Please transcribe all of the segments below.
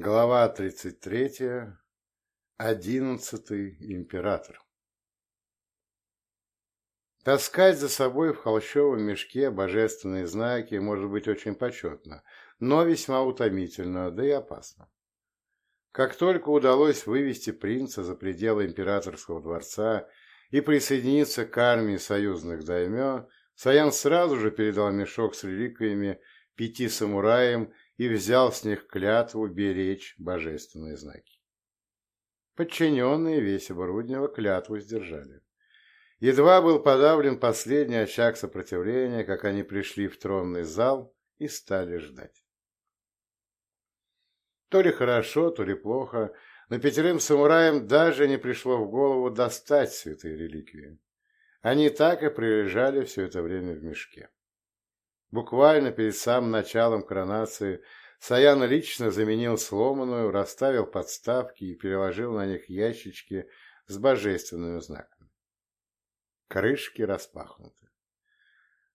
Глава 33. Одиннадцатый император. Таскать за собой в холщовом мешке божественные знаки может быть очень почетно, но весьма утомительно, да и опасно. Как только удалось вывести принца за пределы императорского дворца и присоединиться к армии союзных даймё, Саян сразу же передал мешок с реликвиями пяти самураям и взял с них клятву беречь божественные знаки. Подчиненные Весева Руднева клятву сдержали. Едва был подавлен последний очаг сопротивления, как они пришли в тронный зал и стали ждать. То ли хорошо, то ли плохо, но пятерым самураям даже не пришло в голову достать святые реликвии. Они так и прилежали все это время в мешке. Буквально перед самым началом коронации Саян лично заменил сломанную, расставил подставки и переложил на них ящички с божественными знаками. Крышки распахнуты.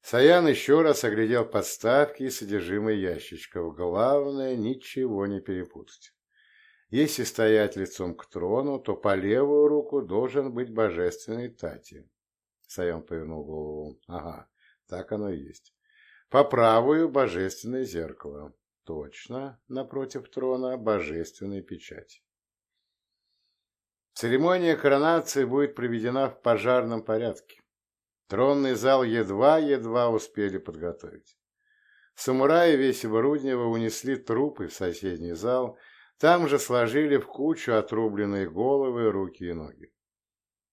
Саян еще раз оглядел подставки и содержимое ящичков. Главное, ничего не перепутать. Если стоять лицом к трону, то по левую руку должен быть божественный Тати. Саян повернул голову. Ага, так оно и есть. По правую божественное зеркало. Точно, напротив трона божественной печать. Церемония коронации будет проведена в пожарном порядке. Тронный зал едва-едва успели подготовить. Самураи Весева Руднева унесли трупы в соседний зал, там же сложили в кучу отрубленные головы, руки и ноги.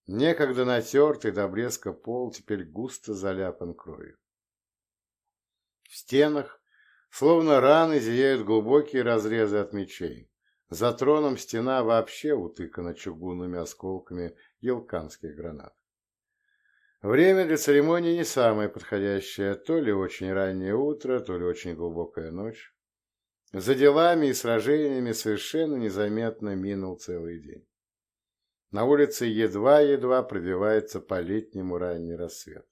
Некогда натертый до блеска пол теперь густо заляпан кровью. В стенах, словно раны, зияют глубокие разрезы от мечей. За троном стена вообще утыкана чугунными осколками елканских гранат. Время для церемонии не самое подходящее, то ли очень раннее утро, то ли очень глубокая ночь. За делами и сражениями совершенно незаметно минул целый день. На улице едва-едва пробивается по-летнему ранний рассвет.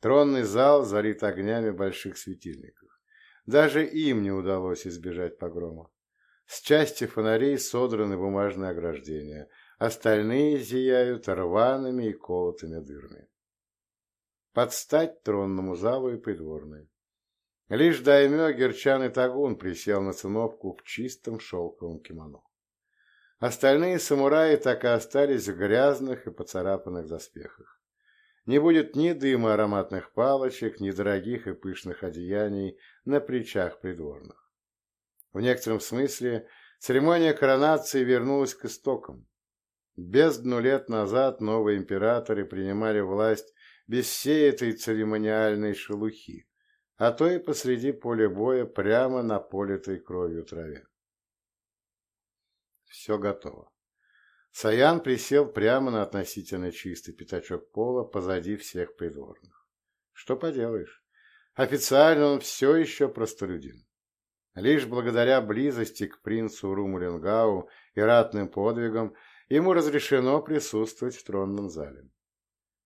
Тронный зал залит огнями больших светильников. Даже им не удалось избежать погрома. С части фонарей содраны бумажные ограждения, остальные зияют рваными и колотыми дырами. Подстать тронному залу и придворные. Лишь даймё Герчан и Тагун присел на циновку в чистом шелковом кимоно. Остальные самураи так и остались в грязных и поцарапанных доспехах. Не будет ни дыма ароматных палочек, ни дорогих и пышных одеяний на плечах придворных. В некотором смысле церемония коронации вернулась к истокам. Бездну лет назад новые императоры принимали власть без всей этой церемониальной шелухи, а то и посреди поля боя прямо на политой кровью траве. Все готово. Саян присел прямо на относительно чистый пятачок пола позади всех придворных. Что поделаешь, официально он все еще простолюдин. Лишь благодаря близости к принцу Румулингау и ратным подвигам ему разрешено присутствовать в тронном зале.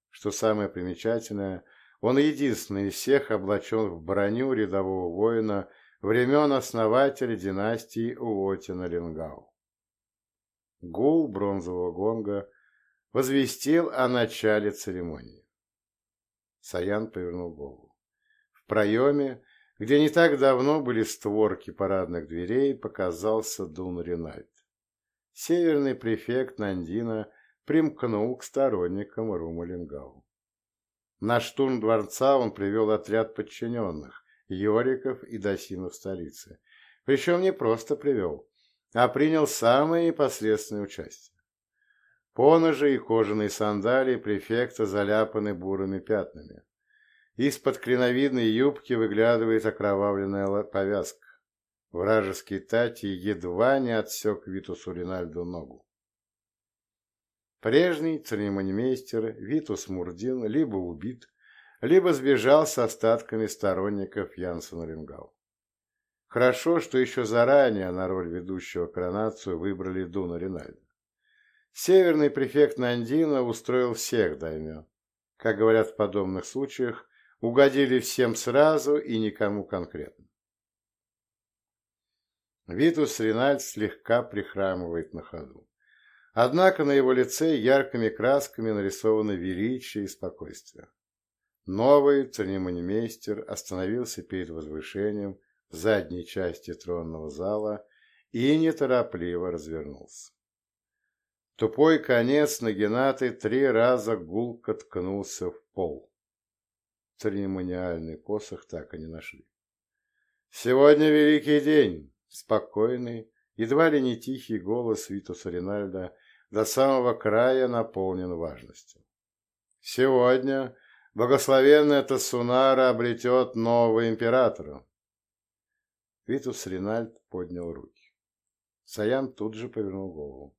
Что самое примечательное, он единственный из всех облачен в броню рядового воина времен основателя династии Уотина-Лингау. Гул бронзового гонга возвестил о начале церемонии. Саян повернул голову. В проеме, где не так давно были створки парадных дверей, показался Дун Ринальд. Северный префект Нандина примкнул к сторонникам Румалингау. На штурм дворца он привел отряд подчиненных, Йориков и Досинов столицы. Причем не просто привел, а принял самое непосредственное участие. Поножи и кожаные сандалии префекта заляпаны бурыми пятнами. Из-под клиновидной юбки выглядывает окровавленная повязка. Вражеский Тати едва не отсек Витусу Ринальду ногу. Прежний церемонимейстер Витус Мурдин либо убит, либо сбежал с остатками сторонников Янсена Рингау. Хорошо, что еще заранее на роль ведущего коронацию выбрали Дуна Ринальда. Северный префект Нандина устроил всех даймё. Как говорят в подобных случаях, угодили всем сразу и никому конкретно. Витус Ринальд слегка прихрамывает на ходу. Однако на его лице яркими красками нарисовано величие и спокойствие. Новый церемонимейстер остановился перед возвышением задней части тронного зала и неторопливо развернулся. Тупой конец нагинаты три раза гулко ткнулся в пол. Церемониальный посох так и не нашли. «Сегодня великий день!» Спокойный, едва ли не тихий голос Витуса Ринальда до самого края наполнен важностью. «Сегодня благословенная Тасунара обретет нового императора!» Витус Ринальд поднял руки. Саян тут же повернул голову.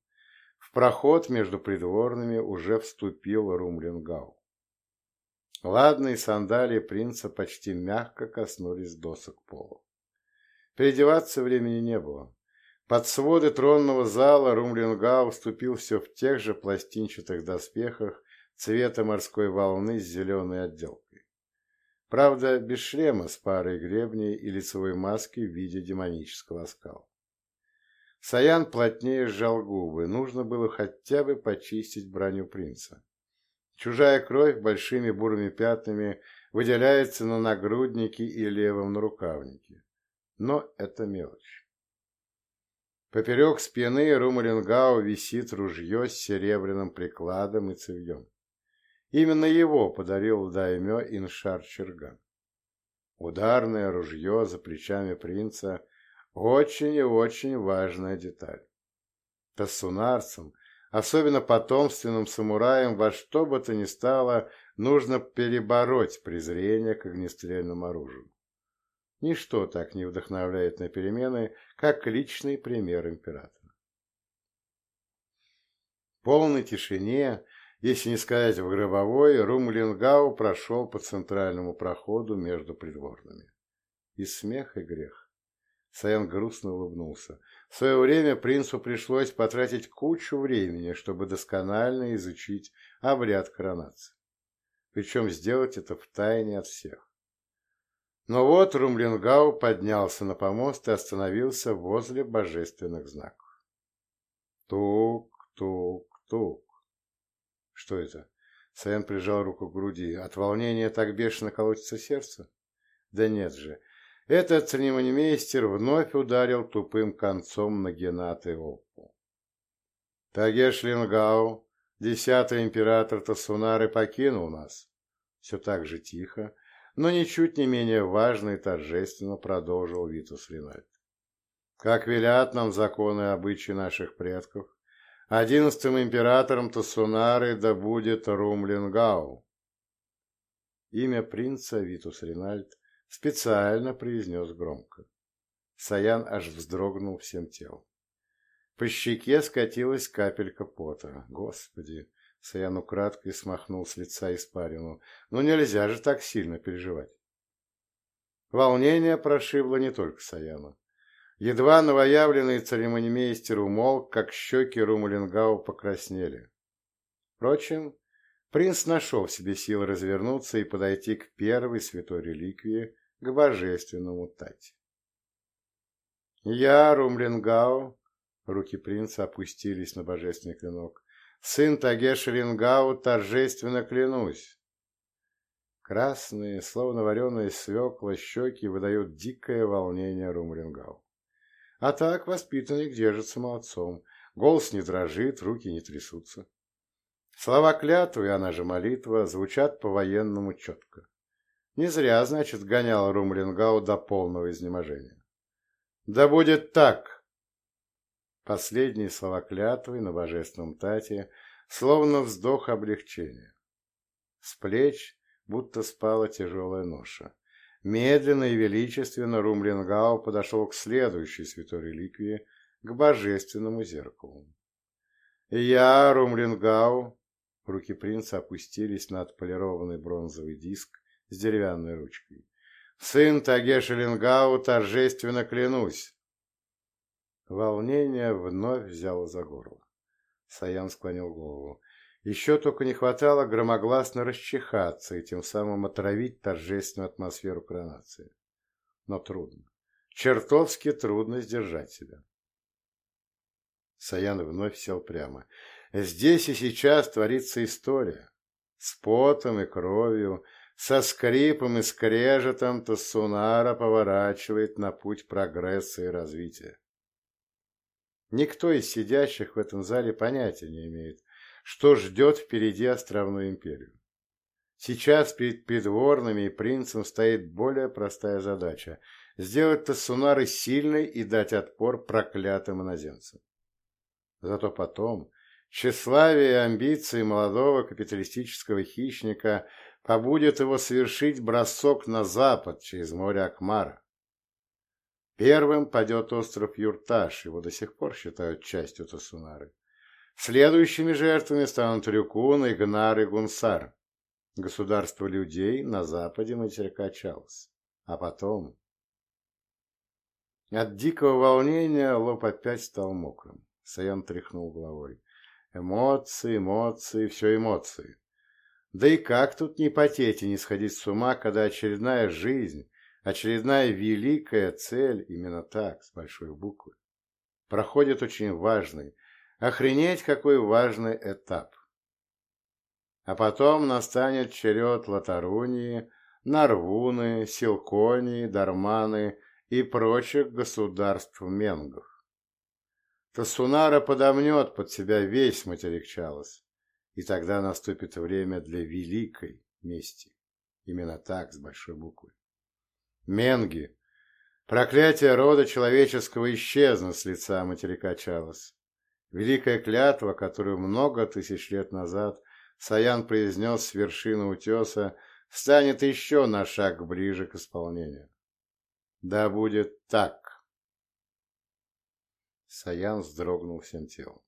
В проход между придворными уже вступил Румлингау. Ладные сандалии принца почти мягко коснулись досок пола. Переодеваться времени не было. Под своды тронного зала Румлингау вступил все в тех же пластинчатых доспехах цвета морской волны с зеленой отделкой. Правда, без шлема с парой гребней и лицевой маски в виде демонического оскала. Саян плотнее сжал губы, нужно было хотя бы почистить броню принца. Чужая кровь большими бурыми пятнами выделяется на нагруднике и левом нарукавнике. Но это мелочь. Поперек спины Румалингау висит ружье с серебряным прикладом и цевьем. Именно его подарил даймё Иншар Черган. Ударное ружье за плечами принца – очень и очень важная деталь. Тассунарцам Особенно потомственным самураям во что бы то ни стало нужно перебороть презрение к огнестрельному оружию. Ничто так не вдохновляет на перемены, как личный пример императора. В полной тишине, если не сказать в гробовой, Румлингау прошел по центральному проходу между придворными. И смех, и грех. Саян грустно улыбнулся. В свое время принцу пришлось потратить кучу времени, чтобы досконально изучить обряд коронации. Причем сделать это втайне от всех. Но вот Румлингау поднялся на помост и остановился возле божественных знаков. Тук, тук, тук. Что это? Саян прижал руку к груди. От волнения так бешено колотится сердце? Да нет же, этот церемонимейстер вновь ударил тупым концом на Геннаты Оппу. Тагеш Лингау, десятый император Тасунары, покинул нас. Все так же тихо, но ничуть не менее важно и торжественно продолжил Витус Ринальд. Как велят нам законы и обычаи наших предков, одиннадцатым императором Тасунары да будет Румлингау. Имя принца Витус Ринальд Специально произнес громко. Саян аж вздрогнул всем телом. По щеке скатилась капелька пота. Господи! Саян украдкой смахнул с лица испарину. Ну нельзя же так сильно переживать. Волнение прошибло не только Саяна. Едва новоявленный церемонимейстер умолк, как щеки Румалингау покраснели. Впрочем, принц нашел в себе силы развернуться и подойти к первой святой реликвии, к божественному Тати. Я, Румлингао, руки принца опустились на божественный клинок, сын Тагеша Рингау, торжественно клянусь. Красные, словно вареные свекла, щеки выдают дикое волнение Румлингау. А так воспитанник держится молодцом, голос не дрожит, руки не трясутся. Слова клятвы, она же молитва, звучат по-военному четко. Не зря, значит, гонял Румлингау до полного изнеможения. «Да будет так!» Последние слова клятвы на божественном тате, словно вздох облегчения. С плеч будто спала тяжелая ноша. Медленно и величественно Румлингау подошел к следующей святой реликвии, к божественному зеркалу. Я, Румлингау, руки принца опустились на отполированный бронзовый диск, с деревянной ручкой. «Сын Тагеша Лингау, торжественно клянусь!» Волнение вновь взяло за горло. Саян склонил голову. Еще только не хватало громогласно расчихаться и тем самым отравить торжественную атмосферу коронации. Но трудно. чертовски трудно сдержать себя. Саян вновь сел прямо. Здесь и сейчас творится история. С потом и кровью, со скрипом и скрежетом Тассунара поворачивает на путь прогресса и развития. Никто из сидящих в этом зале понятия не имеет, что ждет впереди островную империю. Сейчас перед придворными и принцем стоит более простая задача – сделать Тассунары сильной и дать отпор проклятым иноземцам. Зато потом тщеславие и амбиции молодого капиталистического хищника побудет его совершить бросок на запад через море Акмара. Первым падет остров Юрташ, его до сих пор считают частью Тасунары. Следующими жертвами станут Рюкун, Игнар и Гунсар, государство людей на западе материка Чалс. А потом... От дикого волнения лоб опять стал мокрым. Саян тряхнул головой. Эмоции, эмоции, все эмоции. Да и как тут не потеть и не сходить с ума, когда очередная жизнь, очередная великая цель, именно так, с большой буквы, проходит очень важный, охренеть какой важный этап. А потом настанет черед Латарунии, Нарвуны, Силконии, Дарманы и прочих государств Менгов. Тасунара подомнет под себя весь материк Чалос, и тогда наступит время для великой мести. Именно так, с большой буквы. Менги. Проклятие рода человеческого исчезнут с лица материка Чалос. Великая клятва, которую много тысяч лет назад Саян произнес с вершины утеса, станет еще на шаг ближе к исполнению. Да будет так. Саян вздрогнул всем телом.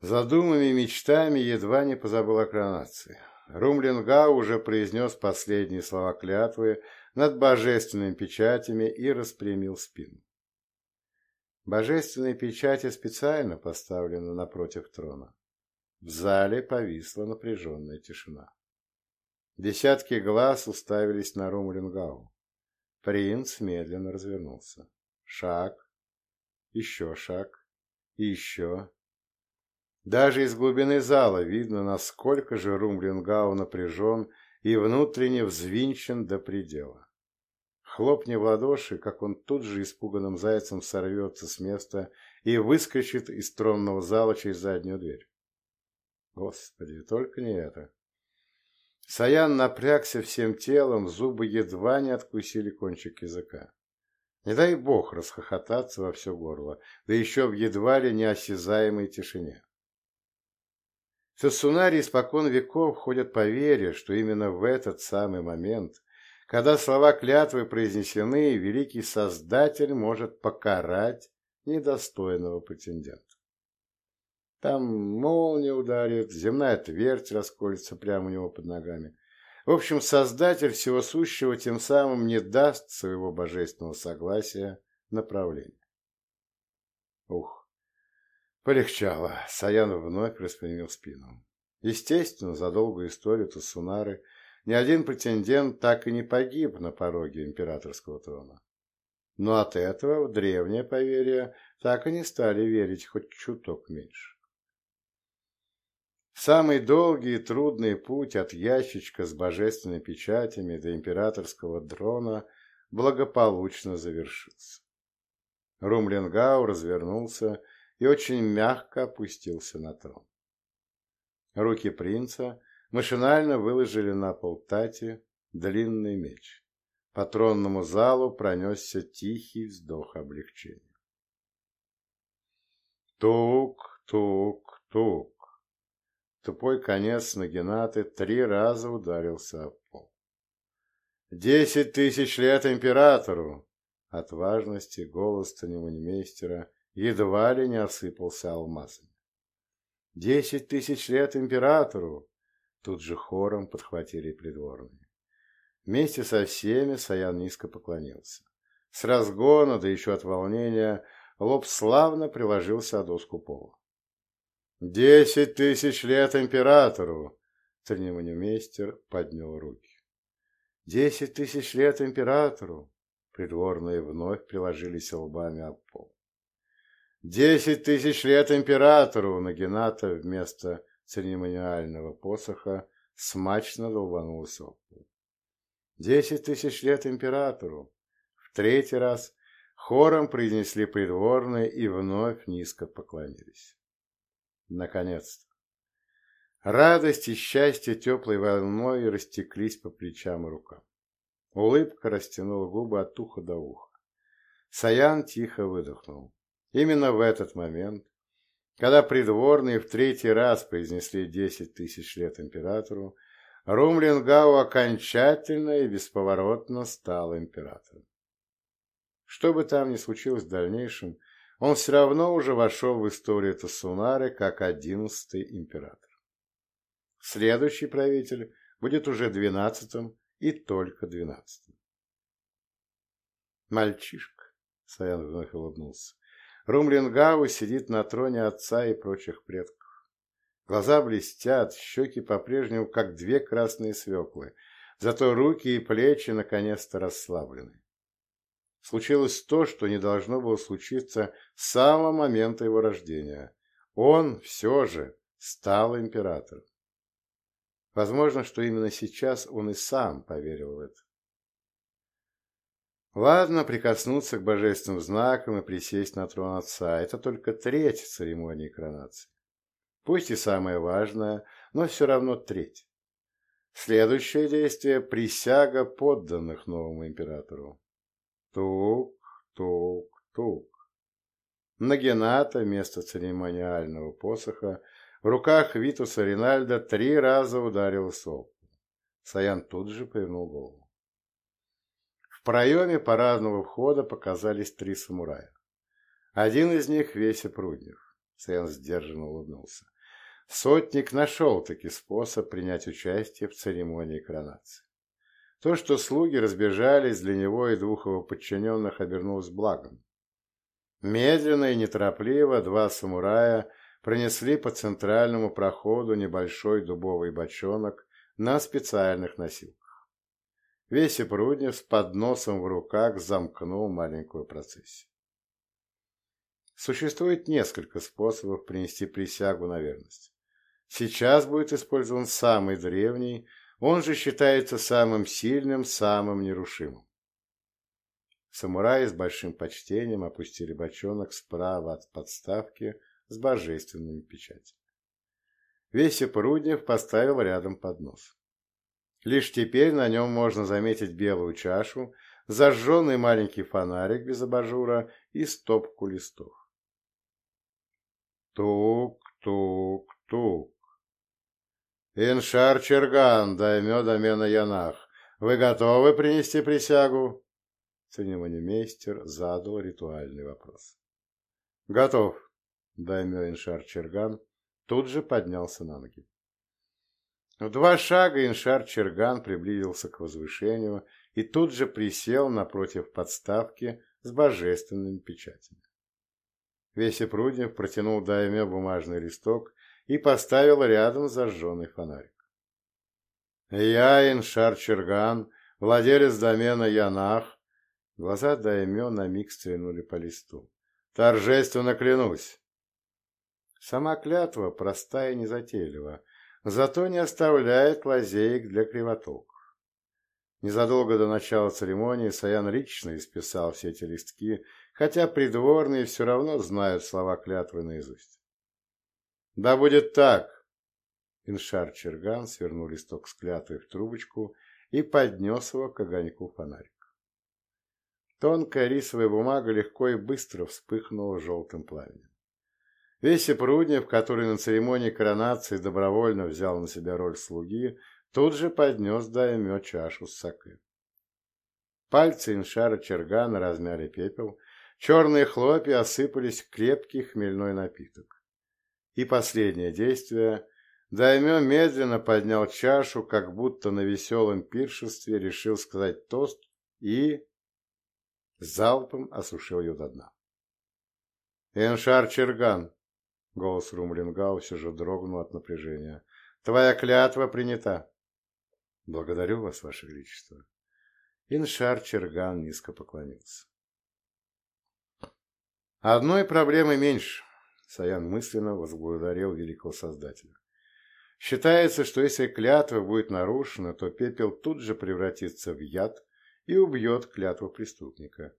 За мечтами едва не позабыл о коронации. Румлинга уже произнес последние слова клятвы над божественными печатями и распрямил спину. Божественные печати специально поставлены напротив трона. В зале повисла напряженная тишина. Десятки глаз уставились на Румлингау. Принц медленно развернулся. Шаг, еще шаг и еще. Даже из глубины зала видно, насколько же Румлингау напряжен и внутренне взвинчен до предела. Хлопни в ладоши, как он тут же испуганным зайцем сорвется с места и выскочит из тронного зала через заднюю дверь. Господи, только не это. Саян напрягся всем телом, зубы едва не откусили кончик языка. Не дай бог расхохотаться во все горло, да еще в едва ли неосязаемой тишине. Сосунарии испокон веков ходят поверья, что именно в этот самый момент, когда слова клятвы произнесены, великий Создатель может покарать недостойного претендента. Там молния ударит, земная твердь расколется прямо у него под ногами, в общем, Создатель всего сущего тем самым не даст своего божественного согласия направления. Ух, полегчало. Саян вновь распрямил спину. Естественно, за долгую историю Тасунары ни один претендент так и не погиб на пороге императорского трона. Но от этого в древнее поверье так и не стали верить хоть чуток меньше. Самый долгий и трудный путь от ящичка с божественными печатями до императорского дрона благополучно завершился. Румлингау развернулся и очень мягко опустился на трон. Руки принца машинально выложили на пол Тати длинный меч. По тронному залу пронесся тихий вздох облегчения. Тук, тук, тук. Тупой конец Нагинаты три раза ударился об пол. «Десять тысяч лет императору!» От важности голос церемонимейстера едва ли не осыпался алмазами. «Десять тысяч лет императору!» Тут же хором подхватили придворные. Вместе со всеми Саян низко поклонился. С разгона, да еще от волнения, лоб славно приложился о доску пола. «Десять тысяч лет императору!» Церемонимейстер поднял руки. «Десять тысяч лет императору!» Придворные вновь приложились лбами об пол. «Десять тысяч лет императору!» Нагината вместо церемониального посоха смачно долбанулся об пол. «Десять тысяч лет императору!» В третий раз хором произнесли придворные и вновь низко поклонились. Наконец-то! Радость и счастье теплой волной растеклись по плечам и рукам. Улыбка растянула губы от уха до уха. Саян тихо выдохнул. Именно в этот момент, когда придворные в третий раз произнесли десять тысяч лет императору, Румлингау окончательно и бесповоротно стал императором. Что бы там ни случилось в дальнейшем, он все равно уже вошел в историю Тасунары как одиннадцатый император. Следующий правитель будет уже двенадцатым и только двенадцатым. Мальчишка, Саян вновь улыбнулся. Румлингау сидит на троне отца и прочих предков. Глаза блестят, щеки по-прежнему как две красные свеклы, зато руки и плечи наконец-то расслаблены. Случилось то, что не должно было случиться с самого момента его рождения. Он все же стал императором. Возможно, что именно сейчас он и сам поверил в это. Ладно, прикоснуться к божественным знакам и присесть на трон отца – это только треть церемонии коронации. Пусть и самое важное, но все равно треть. Следующее действие – присяга подданных новому императору. Тук, тук, тук. Нагената вместо церемониального посоха в руках Витуса Ринальда три раза ударил сопку. Саян тут же повернул голову. Проеме парадного входа показались три самурая. Один из них Веся Пруднев. Саян сдержанно улыбнулся. Сотник нашел-таки способ принять участие в церемонии коронации. То, что слуги разбежались, для него и двух его подчиненных обернулось благом. Медленно и неторопливо два самурая – пронесли по центральному проходу небольшой дубовый бочонок на специальных носилках. Весь Пруднев с подносом в руках замкнул маленькую процессию. Существует несколько способов принести присягу на верность. Сейчас будет использован самый древний, он же считается самым сильным, самым нерушимым. Самураи с большим почтением опустили бочонок справа от подставки с божественными печатями. Веся Пруднев поставил рядом поднос. Лишь теперь на нем можно заметить белую чашу, зажженный маленький фонарик без абажура и стопку листов. Тук-тук-тук. Иншар Черган, даймё домена Янах, вы готовы принести присягу? Церемонимейстер задал ритуальный вопрос. Готов. Даймё Иншар Черган тут же поднялся на ноги. В два шага Иншар Черган приблизился к возвышению и тут же присел напротив подставки с божественными печатями. Веся Пруднев протянул Дайме бумажный листок и поставил рядом зажженный фонарик. «Я, Иншар Черган, владелец домена Янах», глаза Дайме на миг стрянули по листу. «Торжественно клянусь, Сама клятва простая и незатейлива, зато не оставляет лазеек для кривотолков. Незадолго до начала церемонии Саян лично исписал все эти листки, хотя придворные все равно знают слова клятвы наизусть. «Да будет так!» Иншар Черган свернул листок с клятвой в трубочку и поднес его к огоньку фонарик. Тонкая рисовая бумага легко и быстро вспыхнула желтым пламенем. Веся Пруднев, который на церемонии коронации добровольно взял на себя роль слуги, тут же поднес Даймё чашу с сакы. Пальцы иншара Чергана размяли пепел, черные хлопья осыпались в крепкий хмельной напиток. И последнее действие. Даймё медленно поднял чашу, как будто на веселом пиршестве решил сказать тост и залпом осушил ее до дна. «Эншар Черган!» Голос Румлингау все же дрогнул от напряжения. «Твоя клятва принята!» «Благодарю вас, Ваше Величество!» Иншар Черган низко поклонился. Одной проблемы меньше, Саян мысленно возблагодарил великого Создателя. Считается, что если клятва будет нарушена, то пепел тут же превратится в яд и убьет клятву преступника.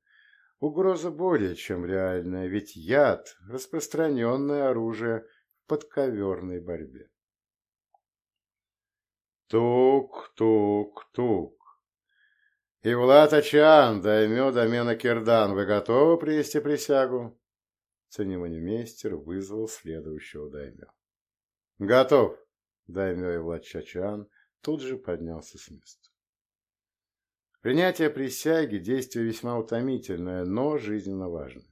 Угроза более чем реальная, ведь яд – распространенное оружие в подковерной борьбе. Тук-тук-тук. И Влад Ачан, даймё домена Кирдан, вы готовы привести присягу? Церемонимейстер вызвал следующего даймё. Готов. Даймё и Влад Чачан тут же поднялся с места. Принятие присяги – действие весьма утомительное, но жизненно важное.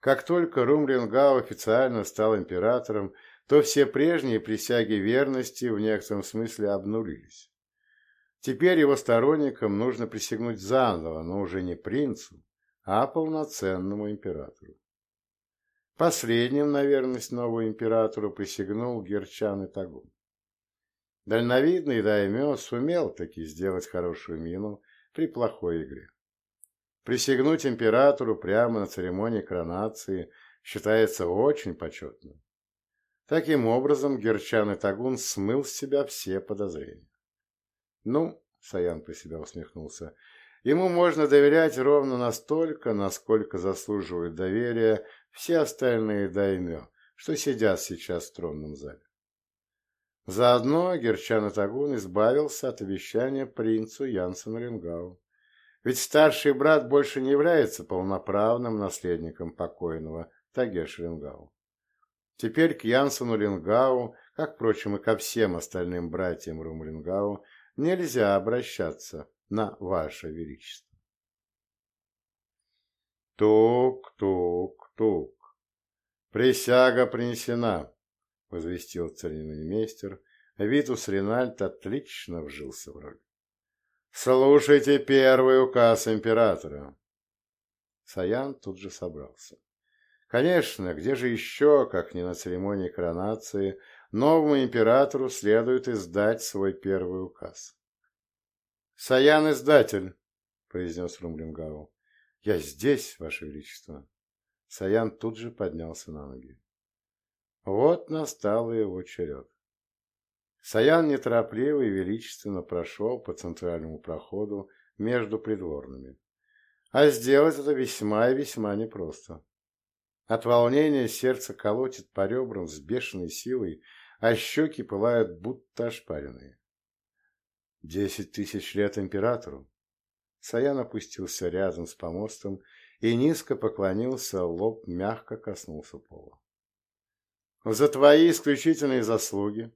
Как только Румлингау официально стал императором, то все прежние присяги верности в некотором смысле обнулились. Теперь его сторонникам нужно присягнуть заново, но уже не принцу, а полноценному императору. Последним на верность новому императору присягнул Герчан и Тагун. Дальновидный Даймё сумел таки сделать хорошую мину при плохой игре. Присягнуть императору прямо на церемонии коронации считается очень почетным. Таким образом, Герчан и Тагун смыл с себя все подозрения. Ну, Саян про себя усмехнулся, ему можно доверять ровно настолько, насколько заслуживают доверия все остальные даймё, что сидят сейчас в тронном зале. Заодно Герчан и Тагун избавился от обещания принцу Янсену Рингау. Ведь старший брат больше не является полноправным наследником покойного Тагеш Рингау. Теперь к Янсену Лингау, как, впрочем, и ко всем остальным братьям Румлингау, нельзя обращаться на Ваше Величество. Тук-тук-тук. Присяга принесена, возвестил церемонимейстер. Витус Ринальд отлично вжился в роль. Слушайте первый указ императора. Саян тут же собрался. Конечно, где же еще, как не на церемонии коронации, новому императору следует издать свой первый указ. «Саян-издатель», — произнес Румлингау. «Я здесь, Ваше Величество». Саян тут же поднялся на ноги. Вот настал его черед. Саян неторопливо и величественно прошел по центральному проходу между придворными. А сделать это весьма и весьма непросто. От волнения сердце колотит по ребрам с бешеной силой, а щеки пылают, будто ошпаренные. Десять тысяч лет императору. Саян опустился рядом с помостом и низко поклонился, лоб мягко коснулся пола. За твои исключительные заслуги,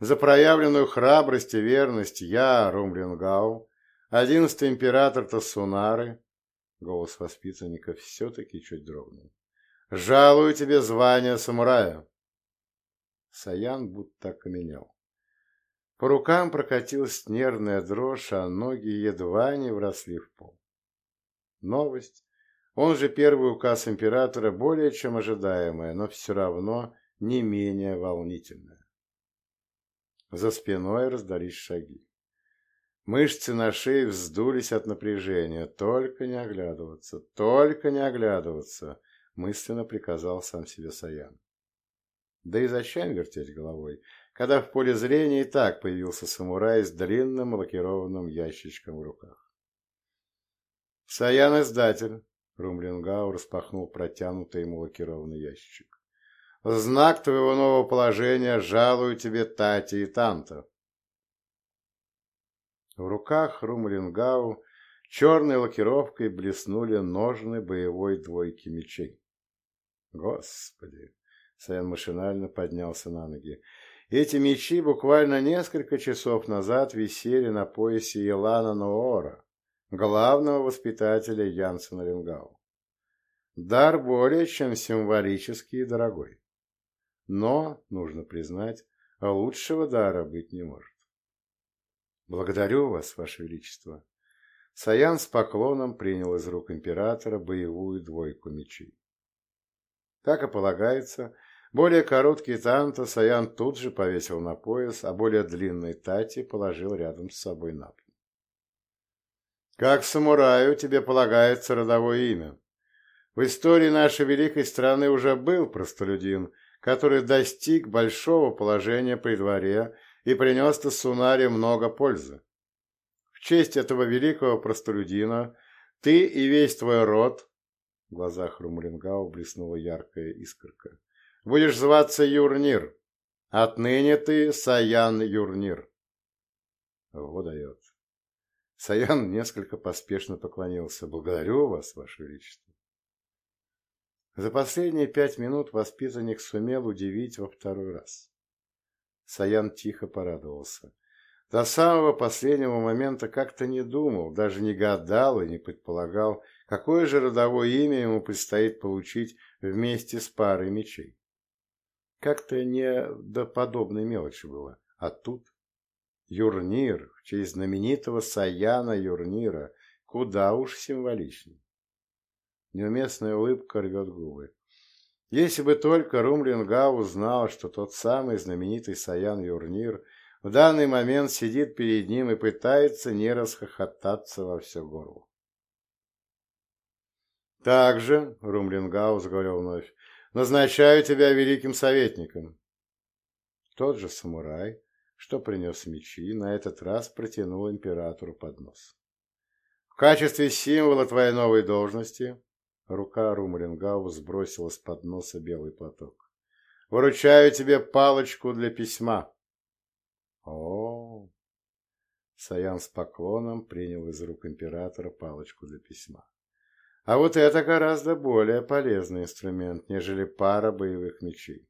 за проявленную храбрость и верность я, Румлингау, одиннадцатый император Тасунары, голос воспитанника все-таки чуть дрогнул, Жалую тебе звание самурая. Саян будто окаменел. По рукам прокатилась нервная дрожь, а ноги едва не вросли в пол. Новость, он же первый указ императора, более чем ожидаемая, но все равно не менее волнительная. За спиной раздались шаги. Мышцы на шее вздулись от напряжения. Только не оглядываться, только не оглядываться мысленно приказал сам себе Саян. Да и зачем вертеть головой, когда в поле зрения и так появился самурай с длинным лакированным ящичком в руках. «Саян-издатель!» — Румлингау распахнул протянутый ему лакированный ящичек. «В знак твоего нового положения жалую тебе Тати и Танта!» В руках Румлингау черной лакировкой блеснули ножны боевой двойки мечей. Господи! Саян машинально поднялся на ноги. Эти мечи буквально несколько часов назад висели на поясе Елана Ноора, главного воспитателя Янсена Рингау. Дар более чем символический и дорогой. Но, нужно признать, лучшего дара быть не может. Благодарю вас, Ваше Величество. Саян с поклоном принял из рук императора боевую двойку мечей. Как и полагается, более короткий танто Саян тут же повесил на пояс, а более длинный тати положил рядом с собой на пол. Как самураю тебе полагается родовое имя. В истории нашей великой страны уже был простолюдин, который достиг большого положения при дворе и принес Тасунаре много пользы. В честь этого великого простолюдина ты и весь твой род, в глазах Румлингау блеснула яркая искорка, будешь зваться Юрнир. Отныне ты Саян Юрнир. Вот дает. Саян несколько поспешно поклонился. Благодарю вас, Ваше Величество. За последние пять минут воспитанник сумел удивить во второй раз. Саян тихо порадовался. До самого последнего момента как-то не думал, даже не гадал и не предполагал, какое же родовое имя ему предстоит получить вместе с парой мечей. Как-то не до подобной мелочи было. А тут Юрнир, в честь знаменитого Саяна Юрнира, куда уж символичней. Неуместная улыбка рвет губы. Если бы только Румлингау узнал, что тот самый знаменитый Саян Юрнир в данный момент сидит перед ним и пытается не расхохотаться во все горло. «Также», — Румлингау заговорил вновь, — «назначаю тебя великим советником». Тот же самурай, что принес мечи, на этот раз протянул императору поднос. «В качестве символа твоей новой должности Рука Румрингау сбросила с подноса белый платок. «Выручаю тебе палочку для письма!» О, Саян с поклоном принял из рук императора палочку для письма. А вот это гораздо более полезный инструмент, нежели пара боевых мечей.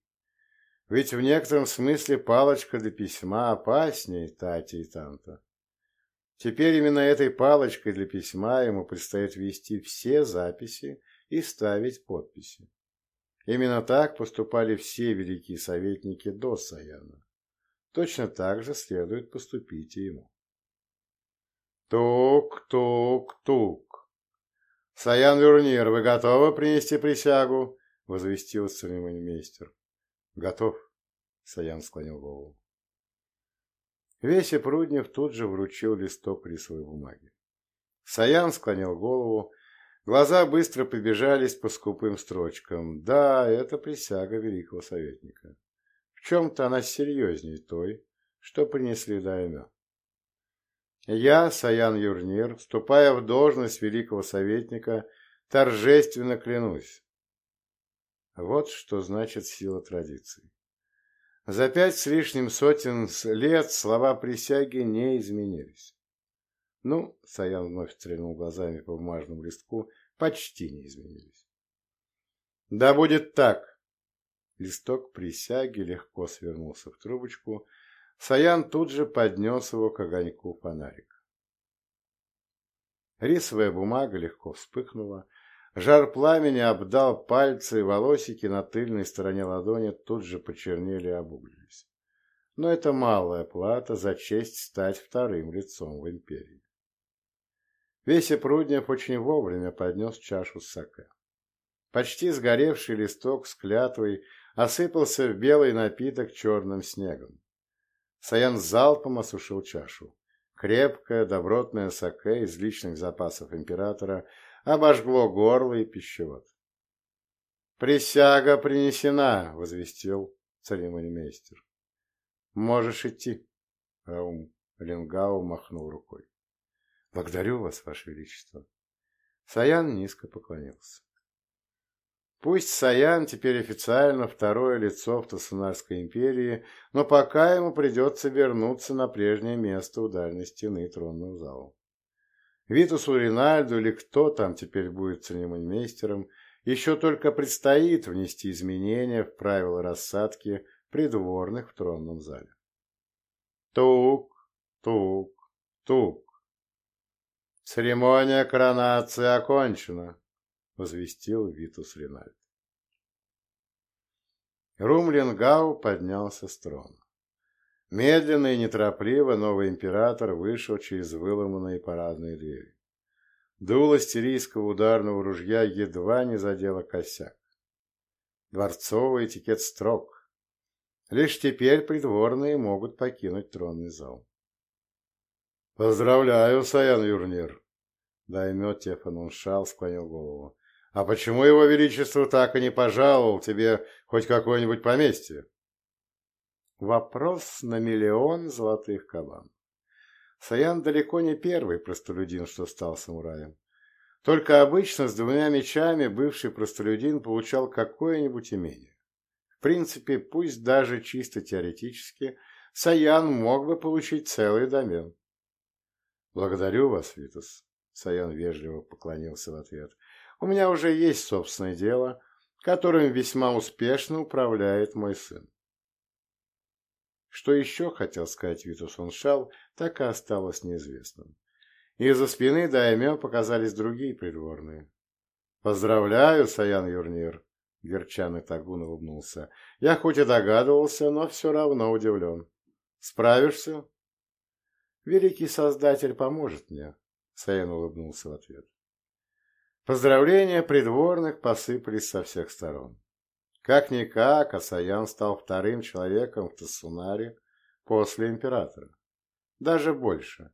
Ведь в некотором смысле палочка для письма опаснее Тати и Танта. Теперь именно этой палочкой для письма ему предстоит вести все записи и ставить подписи. Именно так поступали все великие советники до Саяна. Точно так же следует поступить и ему. Тук-тук-тук. Саян Вернир, вы готовы принести присягу? Возвестил церемонимейстер. Готов. Саян склонил голову. Веся Пруднев тут же вручил листок рисовой бумаги. Саян склонил голову, глаза быстро побежались по скупым строчкам. Да, это присяга великого советника. В чем-то она серьезнее той, что принесли даймё. Я, Саян Юрнир, вступая в должность великого советника, торжественно клянусь. Вот что значит сила традиций. За пять с лишним сотен лет слова присяги не изменились. Ну, Саян вновь стрельнул глазами по бумажному листку, почти не изменились. Да будет так. Листок присяги легко свернулся в трубочку. Саян тут же поднес его к огоньку фонарика. Рисовая бумага легко вспыхнула, Жар пламени обдал пальцы, и волосики на тыльной стороне ладони тут же почернели и обуглились. Но это малая плата за честь стать вторым лицом в империи. Веся Пруднев очень вовремя поднес чашу с саке. Почти сгоревший листок с клятвой осыпался в белый напиток черным снегом. Саян залпом осушил чашу. Крепкое, добротное саке из личных запасов императора обожгло горло и пищевод. «Присяга принесена!» — возвестил церемонимейстер. «Можешь идти!» — Раум Ленгау махнул рукой. «Благодарю вас, Ваше Величество!» Саян низко поклонился. Пусть Саян теперь официально второе лицо в Тасунарской империи, но пока ему придется вернуться на прежнее место у дальней стены тронного зала. Витусу Ринальду или кто там теперь будет церемонимейстером, еще только предстоит внести изменения в правила рассадки придворных в тронном зале. Тук, тук, тук. Церемония коронации окончена, возвестил Витус Ринальд. Румлингау поднялся с трона. Медленно и неторопливо новый император вышел через выломанные парадные двери. Дуло сирийского ударного ружья едва не задело косяк. Дворцовый этикет строг. Лишь теперь придворные могут покинуть тронный зал. «Поздравляю, Саян Юрнир!» Даймё Тефануншал склонил голову. «А почему его величество так и не пожаловал тебе хоть какое-нибудь поместье?» Вопрос на миллион золотых кабан. Саян далеко не первый простолюдин, что стал самураем. Только обычно с двумя мечами бывший простолюдин получал какое-нибудь имение. В принципе, пусть даже чисто теоретически, Саян мог бы получить целый домен. «Благодарю вас, Витас», — Саян вежливо поклонился в ответ. «У меня уже есть собственное дело, которым весьма успешно управляет мой сын». Что еще хотел сказать Витус Оншал, так и осталось неизвестным. Из-за спины Даймё показались другие придворные. «Поздравляю, Саян Юрнир!» Герчан и Тагун улыбнулся. «Я хоть и догадывался, но все равно удивлен. Справишься?» «Великий Создатель поможет мне», — Саян улыбнулся в ответ. Поздравления придворных посыпались со всех сторон. Как-никак, Асаян стал вторым человеком в Тассунаре после императора. Даже больше.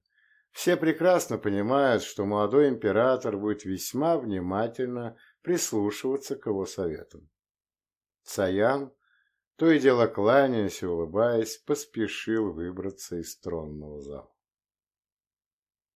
Все прекрасно понимают, что молодой император будет весьма внимательно прислушиваться к его советам. Саян, то и дело кланяясь и улыбаясь, поспешил выбраться из тронного зала.